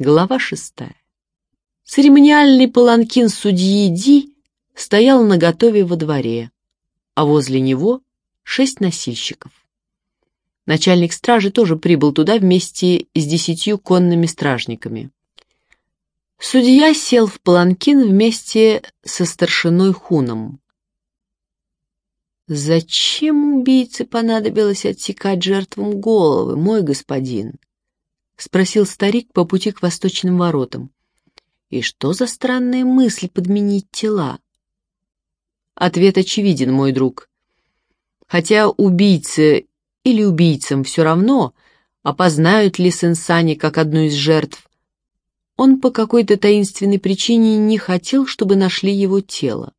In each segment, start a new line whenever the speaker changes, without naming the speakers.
Глава шестая. Церемониальный паланкин судьи Ди стоял наготове во дворе, а возле него шесть носильщиков. Начальник стражи тоже прибыл туда вместе с десятью конными стражниками. Судья сел в паланкин вместе со старшиной Хуном. «Зачем убийце понадобилось отсекать жертвам головы, мой господин?» — спросил старик по пути к восточным воротам. «И что за странная мысль подменить тела?» Ответ очевиден, мой друг. Хотя убийце или убийцам все равно, опознают ли Сенсани как одну из жертв, он по какой-то таинственной причине не хотел, чтобы нашли его тело.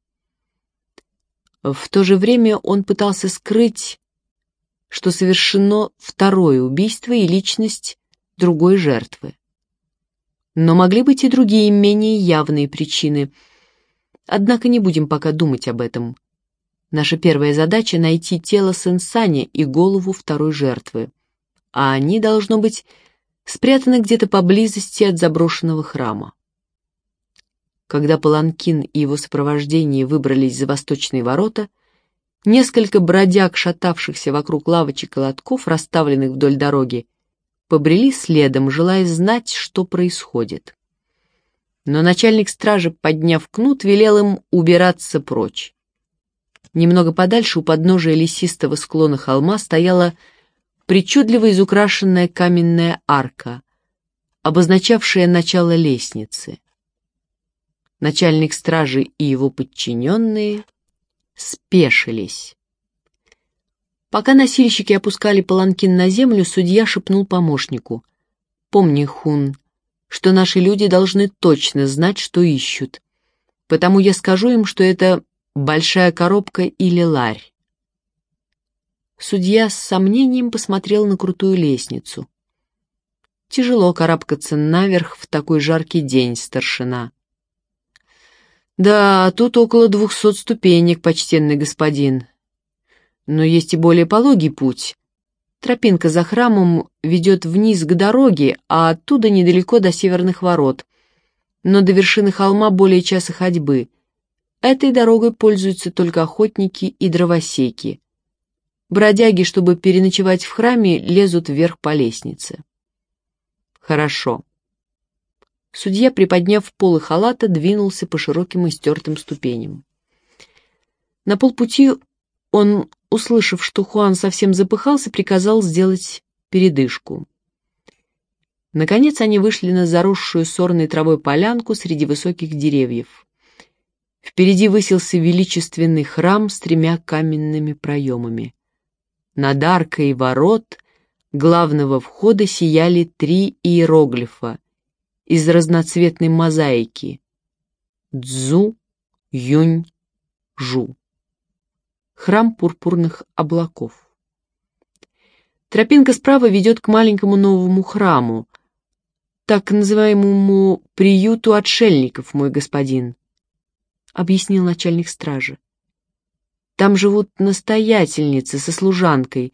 В то же время он пытался скрыть, что совершено второе убийство и личность другой жертвы. Но могли быть и другие, менее явные причины. Однако не будем пока думать об этом. Наша первая задача — найти тело Сенсани и голову второй жертвы. А они, должно быть, спрятаны где-то поблизости от заброшенного храма. Когда Паланкин и его сопровождение выбрались за восточные ворота, несколько бродяг, шатавшихся вокруг лавочек и лотков, расставленных вдоль дороги, побрели следом, желая знать, что происходит. Но начальник стражи, подняв кнут, велел им убираться прочь. Немного подальше, у подножия лесистого склона холма, стояла причудливо изукрашенная каменная арка, обозначавшая начало лестницы начальник стражи и его подчиненные спешились. Пока носильщики опускали паланкин на землю, судья шепнул помощнику. «Помни, Хун, что наши люди должны точно знать, что ищут. Потому я скажу им, что это большая коробка или ларь». Судья с сомнением посмотрел на крутую лестницу. «Тяжело карабкаться наверх в такой жаркий день, старшина». «Да, тут около двухсот ступенек, почтенный господин. Но есть и более пологий путь. Тропинка за храмом ведет вниз к дороге, а оттуда недалеко до северных ворот. Но до вершины холма более часа ходьбы. Этой дорогой пользуются только охотники и дровосеки. Бродяги, чтобы переночевать в храме, лезут вверх по лестнице. Хорошо. Судья, приподняв полы халата, двинулся по широким и стертым ступеням. На полпути он, услышав, что Хуан совсем запыхался, приказал сделать передышку. Наконец они вышли на заросшую сорной травой полянку среди высоких деревьев. Впереди высился величественный храм с тремя каменными проемами. Над аркой ворот главного входа сияли три иероглифа — из разноцветной мозаики. Дзу, Юнь, Жу. Храм пурпурных облаков. Тропинка справа ведет к маленькому новому храму, так называемому приюту отшельников, мой господин, — объяснил начальник стражи. Там живут настоятельницы со служанкой,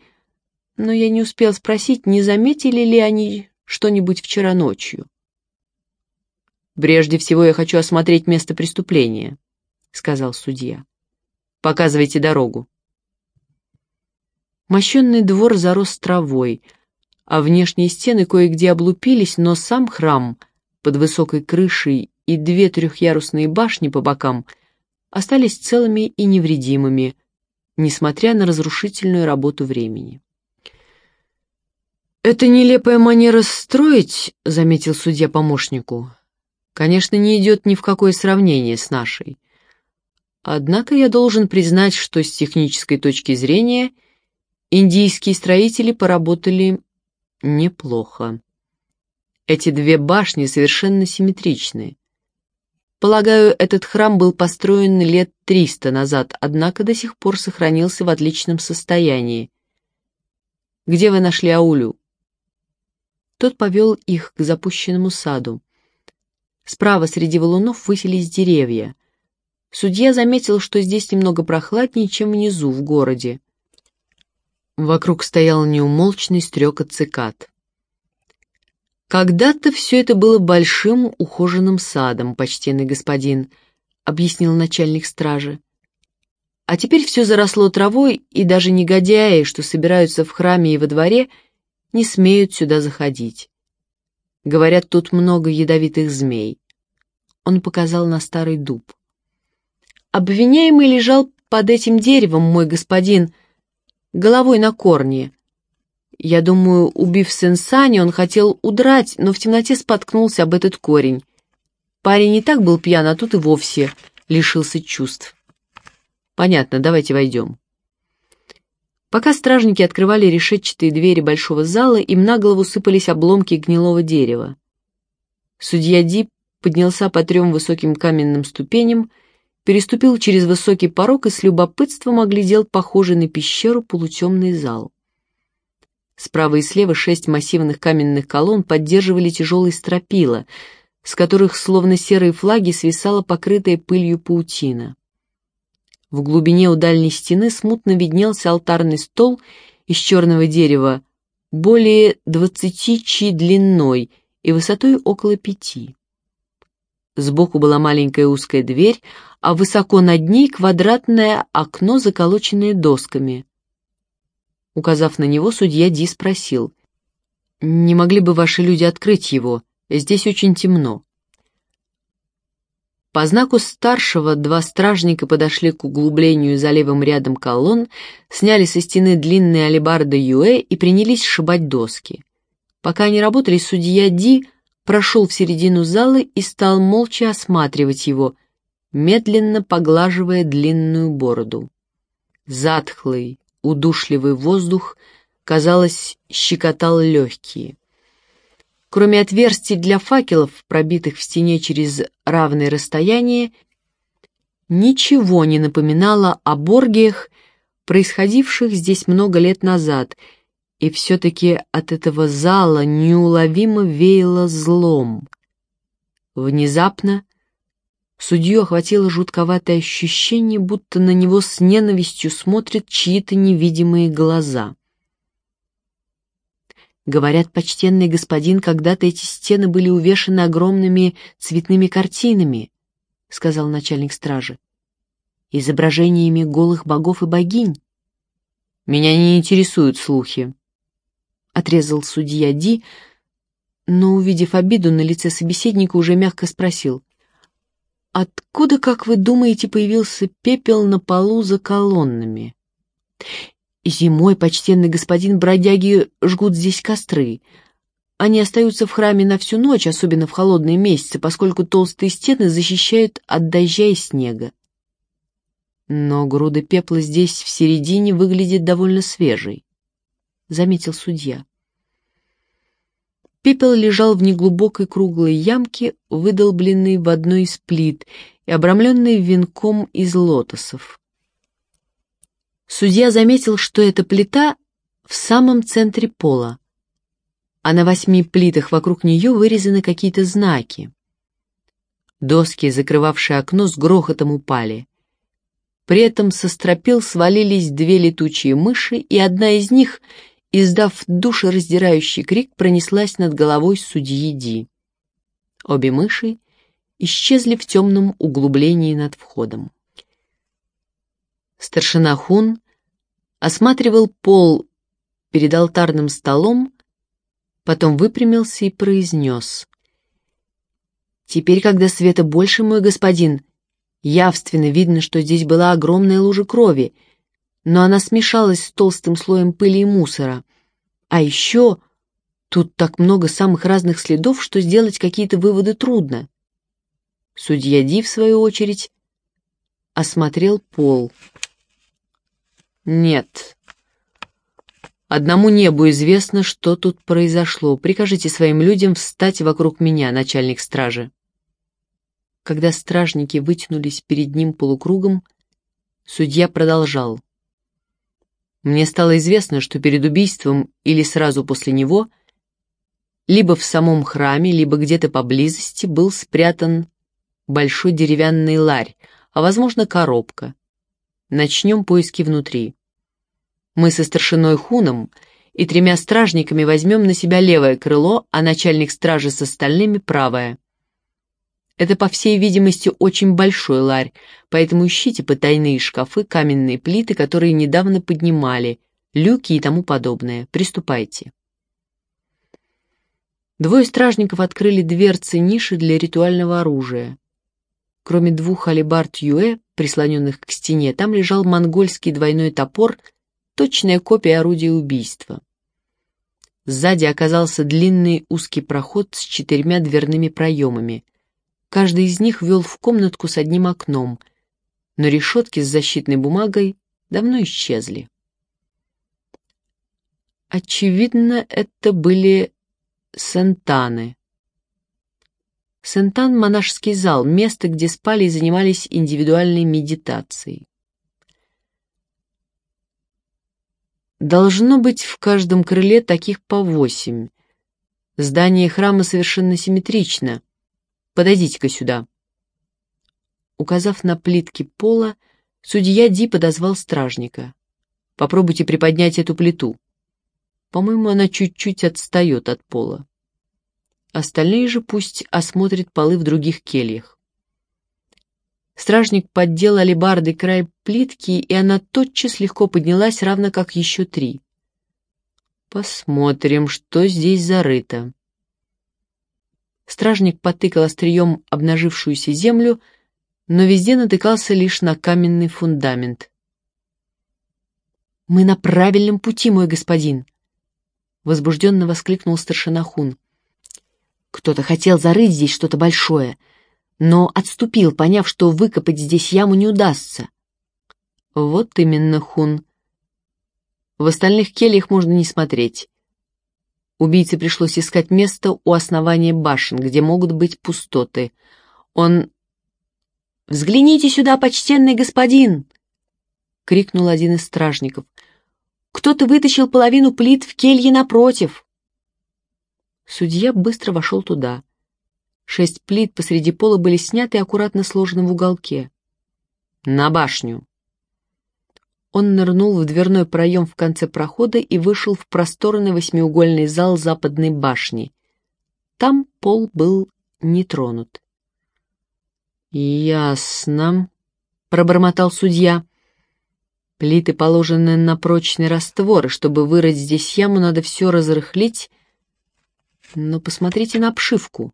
но я не успел спросить, не заметили ли они что-нибудь вчера ночью. «Прежде всего я хочу осмотреть место преступления», — сказал судья. «Показывайте дорогу». Мощенный двор зарос травой, а внешние стены кое-где облупились, но сам храм под высокой крышей и две трехъярусные башни по бокам остались целыми и невредимыми, несмотря на разрушительную работу времени. «Это нелепая манера строить», — заметил судья помощнику, конечно, не идет ни в какое сравнение с нашей. Однако я должен признать, что с технической точки зрения индийские строители поработали неплохо. Эти две башни совершенно симметричны. Полагаю, этот храм был построен лет триста назад, однако до сих пор сохранился в отличном состоянии. Где вы нашли Аулю? Тот повел их к запущенному саду. Справа среди валунов высились деревья. Судья заметил, что здесь немного прохладнее, чем внизу, в городе. Вокруг стоял неумолчный стрекот цикад. «Когда-то все это было большим ухоженным садом, почтенный господин», — объяснил начальник стражи. «А теперь все заросло травой, и даже негодяи, что собираются в храме и во дворе, не смеют сюда заходить. Говорят, тут много ядовитых змей». Он показал на старый дуб. «Обвиняемый лежал под этим деревом, мой господин, головой на корне. Я думаю, убив Сенсани, он хотел удрать, но в темноте споткнулся об этот корень. Парень не так был пьян, а тут и вовсе лишился чувств. Понятно, давайте войдем. Пока стражники открывали решетчатые двери большого зала, им на голову сыпались обломки гнилого дерева. Судья Ди поднялся по трем высоким каменным ступеням, переступил через высокий порог и с любопытством оглядел похожий на пещеру полутемный зал. Справа и слева шесть массивных каменных колонн поддерживали тяжелые стропила, с которых, словно серые флаги, свисала покрытая пылью паутина. В глубине у дальней стены смутно виднелся алтарный стол из черного дерева, более двадцати чи длиной и высотой около пяти. Сбоку была маленькая узкая дверь, а высоко над ней квадратное окно, заколоченное досками. Указав на него, судья Ди спросил, «Не могли бы ваши люди открыть его? Здесь очень темно». По знаку старшего два стражника подошли к углублению за левым рядом колонн, сняли со стены длинные алебарды Юэ и принялись сшибать доски. Пока они работали, судья Ди прошел в середину зала и стал молча осматривать его, медленно поглаживая длинную бороду. Затхлый, удушливый воздух, казалось, щекотал легкие. Кроме отверстий для факелов, пробитых в стене через равное расстояние, ничего не напоминало о боргиях, происходивших здесь много лет назад, и все-таки от этого зала неуловимо веяло злом. Внезапно Судью охватило жутковатое ощущение, будто на него с ненавистью смотрят чьи-то невидимые глаза. Говорят, почтенный господин, когда-то эти стены были увешаны огромными цветными картинами, — сказал начальник стражи, — изображениями голых богов и богинь. Меня не интересуют слухи, — отрезал судья Ди, но, увидев обиду на лице собеседника, уже мягко спросил — Откуда, как вы думаете, появился пепел на полу за колоннами? Зимой, почтенный господин, бродяги жгут здесь костры. Они остаются в храме на всю ночь, особенно в холодные месяцы, поскольку толстые стены защищают от дождя и снега. Но груда пепла здесь в середине выглядит довольно свежей, — заметил судья. Пепел лежал в неглубокой круглой ямке, выдолбленной в одной из плит и обрамленной венком из лотосов. Судья заметил, что эта плита в самом центре пола, а на восьми плитах вокруг нее вырезаны какие-то знаки. Доски, закрывавшие окно, с грохотом упали. При этом со стропил свалились две летучие мыши, и одна из них — издав душераздирающий крик, пронеслась над головой судьи Ди. Обе мыши исчезли в темном углублении над входом. Старшина Хун осматривал пол перед алтарным столом, потом выпрямился и произнес. «Теперь, когда света больше, мой господин, явственно видно, что здесь была огромная лужа крови, но она смешалась с толстым слоем пыли и мусора. А еще тут так много самых разных следов, что сделать какие-то выводы трудно. Судья Ди, в свою очередь, осмотрел пол. Нет. Одному небу известно, что тут произошло. Прикажите своим людям встать вокруг меня, начальник стражи. Когда стражники вытянулись перед ним полукругом, судья продолжал. Мне стало известно, что перед убийством или сразу после него либо в самом храме, либо где-то поблизости был спрятан большой деревянный ларь, а, возможно, коробка. Начнем поиски внутри. Мы со старшиной Хуном и тремя стражниками возьмем на себя левое крыло, а начальник стражи с остальными — правое. Это, по всей видимости, очень большой ларь, поэтому ищите потайные шкафы, каменные плиты, которые недавно поднимали, люки и тому подобное. Приступайте. Двое стражников открыли дверцы ниши для ритуального оружия. Кроме двух алебард Юэ, прислоненных к стене, там лежал монгольский двойной топор, точная копия орудия убийства. Сзади оказался длинный узкий проход с четырьмя дверными проемами. Каждый из них вел в комнатку с одним окном, но решетки с защитной бумагой давно исчезли. Очевидно, это были сентаны. Сентан — монашеский зал, место, где спали и занимались индивидуальной медитацией. Должно быть в каждом крыле таких по восемь. Здание храма совершенно симметрично. Подойдите-ка сюда. Указав на плитки пола, судья Ди подозвал стражника. Попробуйте приподнять эту плиту. По-моему, она чуть-чуть отстает от пола. Остальные же пусть осмотрят полы в других кельях. Стражник поддел алебардой край плитки, и она тотчас легко поднялась, равно как еще три. Посмотрим, что здесь зарыто. Стражник потыкал острием обнажившуюся землю, но везде натыкался лишь на каменный фундамент. «Мы на правильном пути, мой господин!» — возбужденно воскликнул старшина Хун. «Кто-то хотел зарыть здесь что-то большое, но отступил, поняв, что выкопать здесь яму не удастся». «Вот именно, Хун. В остальных кельях можно не смотреть. Убийце пришлось искать место у основания башен, где могут быть пустоты. Он... «Взгляните сюда, почтенный господин!» — крикнул один из стражников. «Кто-то вытащил половину плит в келье напротив!» Судья быстро вошел туда. Шесть плит посреди пола были сняты и аккуратно сложены в уголке. «На башню!» Он нырнул в дверной проем в конце прохода и вышел в просторный восьмиугольный зал западной башни. Там пол был не тронут. «Ясно», — пробормотал судья. «Плиты положены на прочный раствор, и чтобы вырыть здесь яму, надо все разрыхлить. Но посмотрите на обшивку.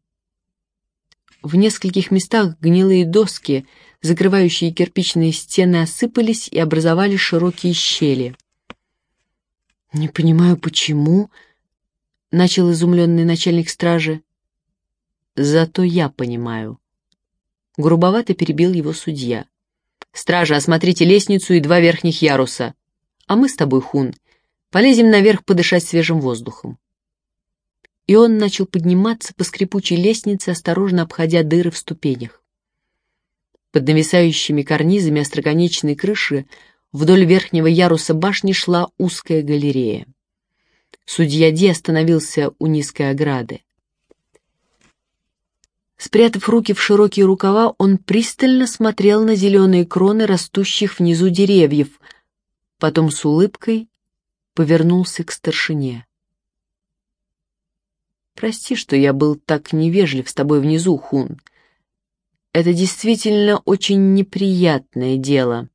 В нескольких местах гнилые доски — закрывающие кирпичные стены осыпались и образовали широкие щели. «Не понимаю, почему?» — начал изумленный начальник стражи. «Зато я понимаю». Грубовато перебил его судья. «Стража, осмотрите лестницу и два верхних яруса. А мы с тобой, Хун, полезем наверх подышать свежим воздухом». И он начал подниматься по скрипучей лестнице, осторожно обходя дыры в ступенях. Под нависающими карнизами остроконечной крыши вдоль верхнего яруса башни шла узкая галерея. Судья Ди остановился у низкой ограды. Спрятав руки в широкие рукава, он пристально смотрел на зеленые кроны растущих внизу деревьев, потом с улыбкой повернулся к старшине. «Прости, что я был так невежлив с тобой внизу, Хун. Это действительно очень неприятное дело.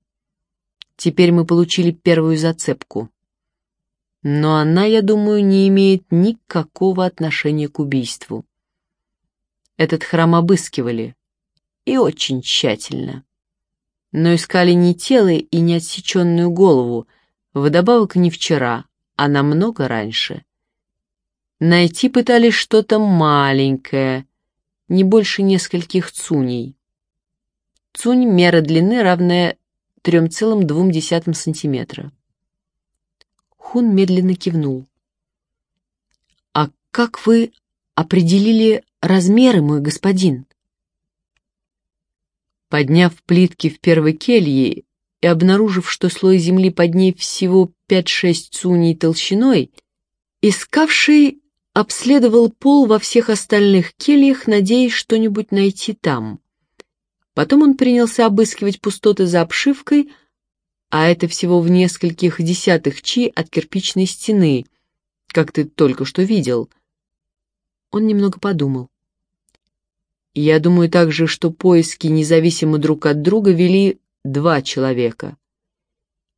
Теперь мы получили первую зацепку. Но она, я думаю, не имеет никакого отношения к убийству. Этот храм обыскивали. И очень тщательно. Но искали не тело и не отсеченную голову, вдобавок не вчера, а намного раньше. Найти пытались что-то маленькое — не больше нескольких цуней. Цунь — мера длины, равная 3,2 сантиметра. Хун медленно кивнул. «А как вы определили размеры, мой господин?» Подняв плитки в первой келье и обнаружив, что слой земли под ней всего 5-6 цуней толщиной, искавший обследовал пол во всех остальных кельях, надеясь что-нибудь найти там. Потом он принялся обыскивать пустоты за обшивкой, а это всего в нескольких десятых чи от кирпичной стены, как ты только что видел». Он немного подумал. «Я думаю также, что поиски независимо друг от друга вели два человека.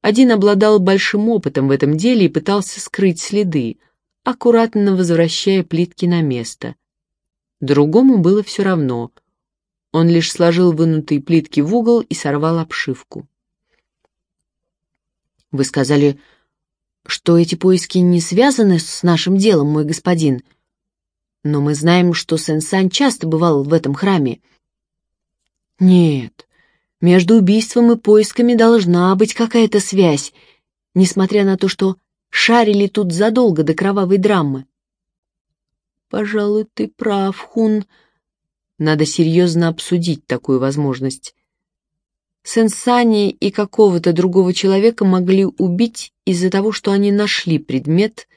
Один обладал большим опытом в этом деле и пытался скрыть следы, аккуратно возвращая плитки на место. Другому было все равно. Он лишь сложил вынутые плитки в угол и сорвал обшивку. «Вы сказали, что эти поиски не связаны с нашим делом, мой господин. Но мы знаем, что Сен-Сань часто бывал в этом храме». «Нет, между убийством и поисками должна быть какая-то связь, несмотря на то, что шарили тут задолго до кровавой драмы. «Пожалуй, ты прав, Хун. Надо серьезно обсудить такую возможность. Сенсани и какого-то другого человека могли убить из-за того, что они нашли предмет,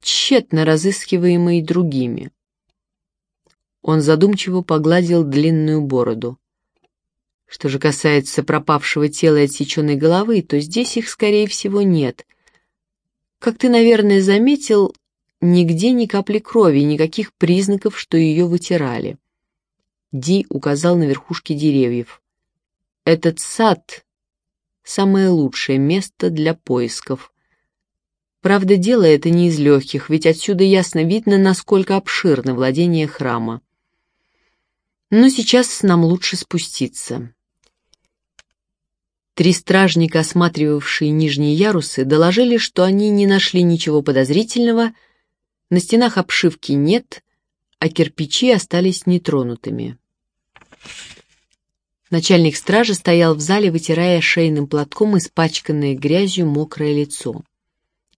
тщетно разыскиваемый другими». Он задумчиво погладил длинную бороду. Что же касается пропавшего тела и отсеченной головы, то здесь их, скорее всего, нет. Как ты, наверное, заметил, нигде ни капли крови, никаких признаков, что ее вытирали. Ди указал на верхушки деревьев. Этот сад — самое лучшее место для поисков. Правда, дело это не из легких, ведь отсюда ясно видно, насколько обширно владение храма. Но сейчас нам лучше спуститься. Три стражника, осматривавшие нижние ярусы, доложили, что они не нашли ничего подозрительного, на стенах обшивки нет, а кирпичи остались нетронутыми. Начальник стражи стоял в зале, вытирая шейным платком испачканное грязью мокрое лицо.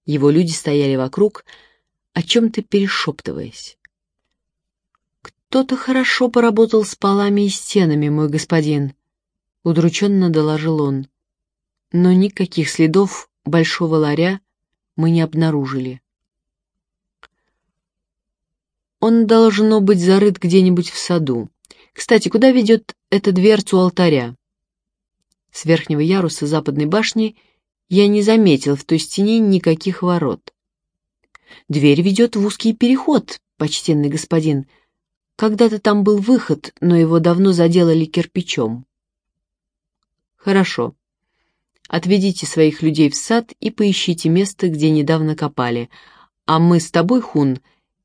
Его люди стояли вокруг, о чем-то перешептываясь. «Кто-то хорошо поработал с полами и стенами, мой господин», удрученно доложил он. Но никаких следов большого ларя мы не обнаружили. Он должно быть зарыт где-нибудь в саду. Кстати, куда ведет эта дверца алтаря? С верхнего яруса западной башни я не заметил в той стене никаких ворот. Дверь ведет в узкий переход, почтенный господин. Когда-то там был выход, но его давно заделали кирпичом. Хорошо. Отведите своих людей в сад и поищите место, где недавно копали. А мы с тобой, Хун,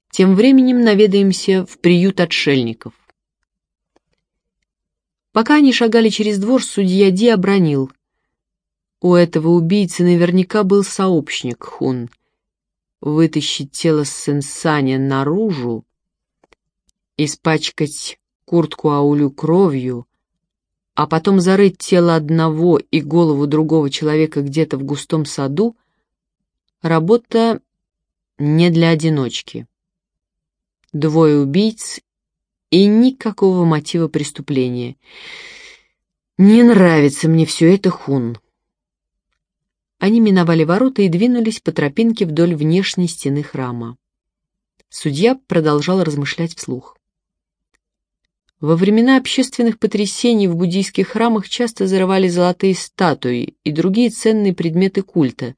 тем временем наведаемся в приют отшельников. Пока они шагали через двор, судья Ди обронил. У этого убийцы наверняка был сообщник, Хун. Вытащить тело Сенсаня наружу, испачкать куртку Аулю кровью — а потом зарыть тело одного и голову другого человека где-то в густом саду — работа не для одиночки. Двое убийц и никакого мотива преступления. Не нравится мне все это, Хун. Они миновали ворота и двинулись по тропинке вдоль внешней стены храма. Судья продолжал размышлять вслух. Во времена общественных потрясений в буддийских храмах часто зарывали золотые статуи и другие ценные предметы культа,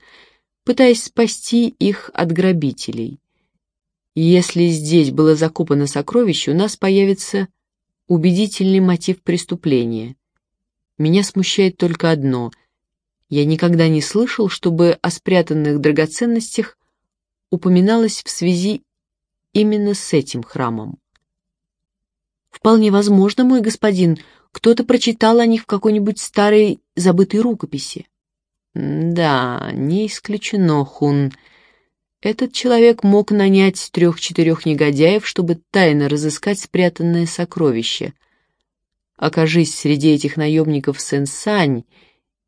пытаясь спасти их от грабителей. если здесь было закопано сокровище, у нас появится убедительный мотив преступления. Меня смущает только одно. Я никогда не слышал, чтобы о спрятанных драгоценностях упоминалось в связи именно с этим храмом. Вполне возможно, мой господин, кто-то прочитал о них в какой-нибудь старой забытой рукописи. Да, не исключено, Хун. Этот человек мог нанять трех-четырех негодяев, чтобы тайно разыскать спрятанное сокровище. Окажись среди этих наемников Сен-Сань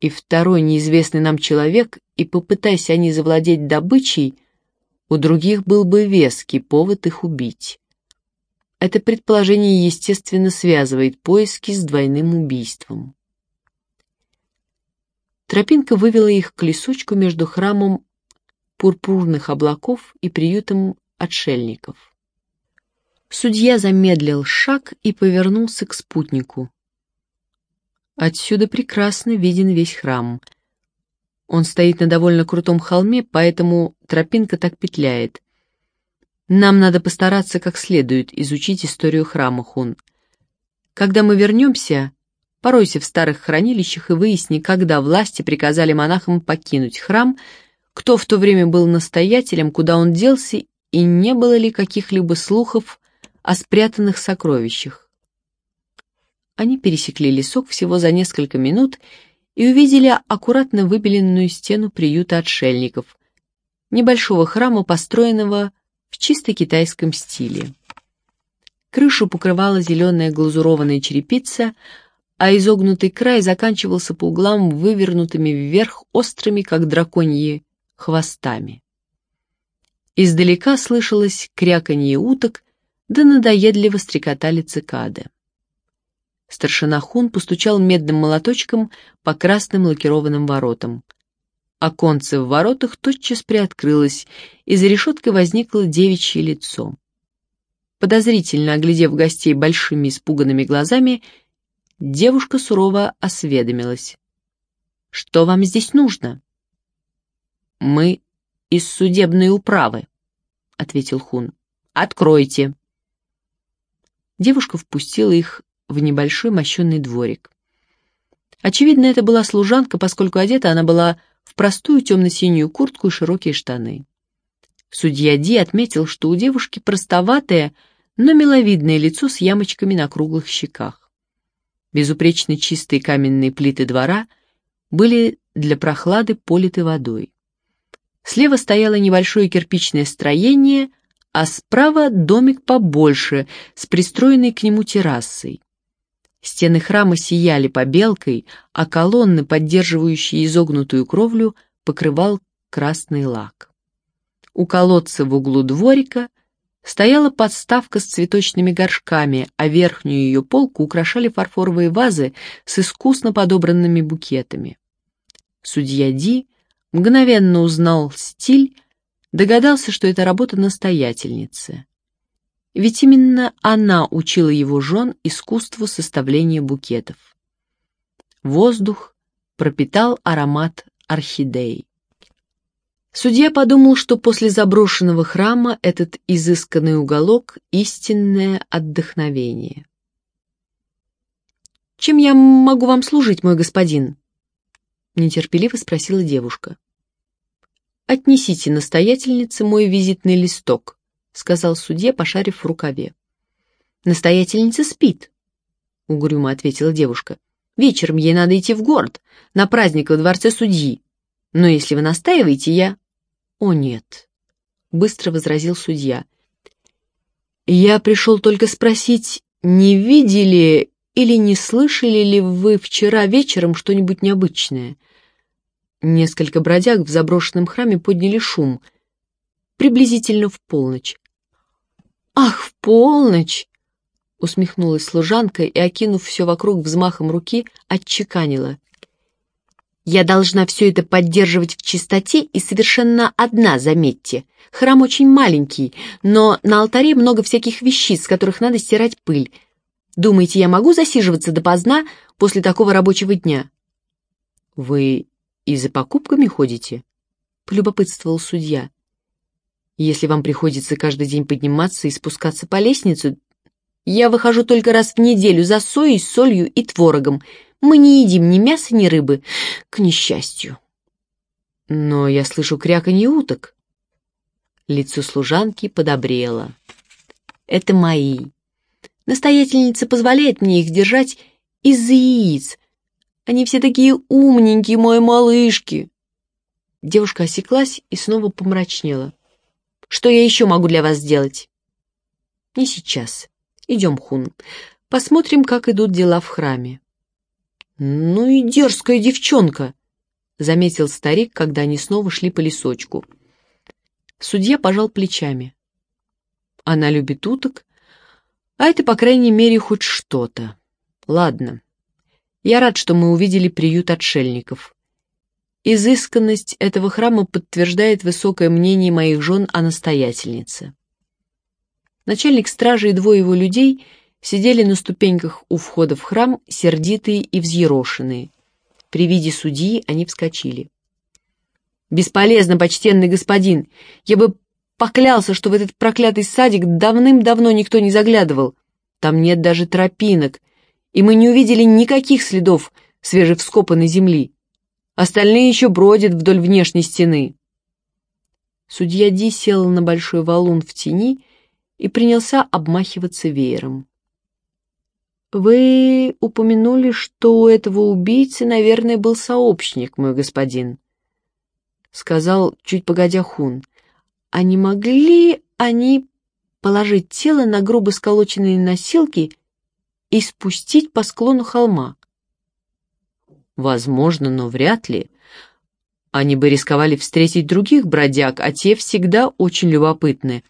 и второй неизвестный нам человек, и попытайся они завладеть добычей, у других был бы веский повод их убить. Это предположение, естественно, связывает поиски с двойным убийством. Тропинка вывела их к лесочку между храмом пурпурных облаков и приютом отшельников. Судья замедлил шаг и повернулся к спутнику. Отсюда прекрасно виден весь храм. Он стоит на довольно крутом холме, поэтому тропинка так петляет. Нам надо постараться как следует изучить историю храма Хун. Когда мы вернемся, поройся в старых хранилищах и выясни, когда власти приказали монахам покинуть храм, кто в то время был настоятелем, куда он делся и не было ли каких-либо слухов о спрятанных сокровищах. Они пересекли лесок всего за несколько минут и увидели аккуратно выбеленную стену приюта отшельников, небольшого храма, построенного в чисто китайском стиле. Крышу покрывала зеленая глазурованная черепица, а изогнутый край заканчивался по углам вывернутыми вверх острыми, как драконьи, хвостами. Издалека слышалось кряканье уток, да надоедливо стрекотали цикады. Старшина Хун постучал медным молоточком по красным лакированным воротам. Оконце в воротах тотчас приоткрылось, и за решеткой возникло девичье лицо. Подозрительно оглядев гостей большими испуганными глазами, девушка сурово осведомилась. «Что вам здесь нужно?» «Мы из судебной управы», — ответил Хун. «Откройте». Девушка впустила их в небольшой мощенный дворик. Очевидно, это была служанка, поскольку одета она была в простую темно-синюю куртку и широкие штаны. Судья Ди отметил, что у девушки простоватое, но миловидное лицо с ямочками на круглых щеках. Безупречно чистые каменные плиты двора были для прохлады политы водой. Слева стояло небольшое кирпичное строение, а справа домик побольше, с пристроенной к нему террасой. Стены храма сияли побелкой, а колонны, поддерживающие изогнутую кровлю, покрывал красный лак. У колодца в углу дворика стояла подставка с цветочными горшками, а верхнюю ее полку украшали фарфоровые вазы с искусно подобранными букетами. Судья Ди мгновенно узнал стиль, догадался, что это работа настоятельницы. Ведь именно она учила его жен искусству составления букетов. Воздух пропитал аромат орхидей. Судья подумал, что после заброшенного храма этот изысканный уголок — истинное отдохновение. «Чем я могу вам служить, мой господин?» — нетерпеливо спросила девушка. «Отнесите настоятельнице мой визитный листок», — сказал судья, пошарив в рукаве. «Настоятельница спит», — угрюмо ответила девушка. «Вечером ей надо идти в город, на праздник во дворце судьи. Но если вы настаиваете, я...» «О, нет», — быстро возразил судья. «Я пришел только спросить, не видели или не слышали ли вы вчера вечером что-нибудь необычное?» Несколько бродяг в заброшенном храме подняли шум, приблизительно в полночь. «Ах, в полночь!» — усмехнулась служанка и, окинув все вокруг взмахом руки, отчеканила. «Я должна все это поддерживать в чистоте и совершенно одна, заметьте. Храм очень маленький, но на алтаре много всяких вещиц, с которых надо стирать пыль. Думаете, я могу засиживаться допоздна после такого рабочего дня?» «Вы и за покупками ходите?» — полюбопытствовал судья. Если вам приходится каждый день подниматься и спускаться по лестнице, я выхожу только раз в неделю за соей, солью и творогом. Мы не едим ни мяса, ни рыбы, к несчастью. Но я слышу кряканье уток. Лицо служанки подобрело. Это мои. Настоятельница позволяет мне их держать из-за яиц. Они все такие умненькие, мои малышки. Девушка осеклась и снова помрачнела. Что я еще могу для вас сделать?» «Не сейчас. Идем, Хун. Посмотрим, как идут дела в храме». «Ну и дерзкая девчонка», — заметил старик, когда они снова шли по лесочку. Судья пожал плечами. «Она любит уток, а это, по крайней мере, хоть что-то. Ладно. Я рад, что мы увидели приют отшельников. Изысканность этого храма подтверждает высокое мнение моих жен о настоятельнице. Начальник стражи и двое его людей сидели на ступеньках у входа в храм, сердитые и взъерошенные. При виде судьи они вскочили. «Бесполезно, почтенный господин! Я бы поклялся, что в этот проклятый садик давным-давно никто не заглядывал. Там нет даже тропинок, и мы не увидели никаких следов свежевскопанной земли. Остальные еще бродят вдоль внешней стены. Судья Ди сел на большой валун в тени и принялся обмахиваться веером. «Вы упомянули, что у этого убийцы, наверное, был сообщник, мой господин», — сказал, чуть погодя Хун. «А не могли они положить тело на грубо сколоченные носилки и спустить по склону холма?» «Возможно, но вряд ли. Они бы рисковали встретить других бродяг, а те всегда очень любопытны.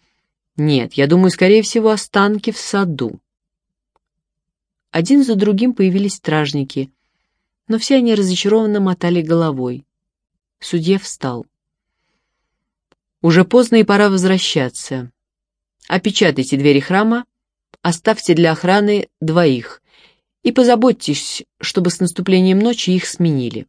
Нет, я думаю, скорее всего, останки в саду». Один за другим появились стражники, но все они разочарованно мотали головой. Судья встал. «Уже поздно и пора возвращаться. Опечатайте двери храма, оставьте для охраны двоих и позаботьтесь, чтобы с наступлением ночи их сменили».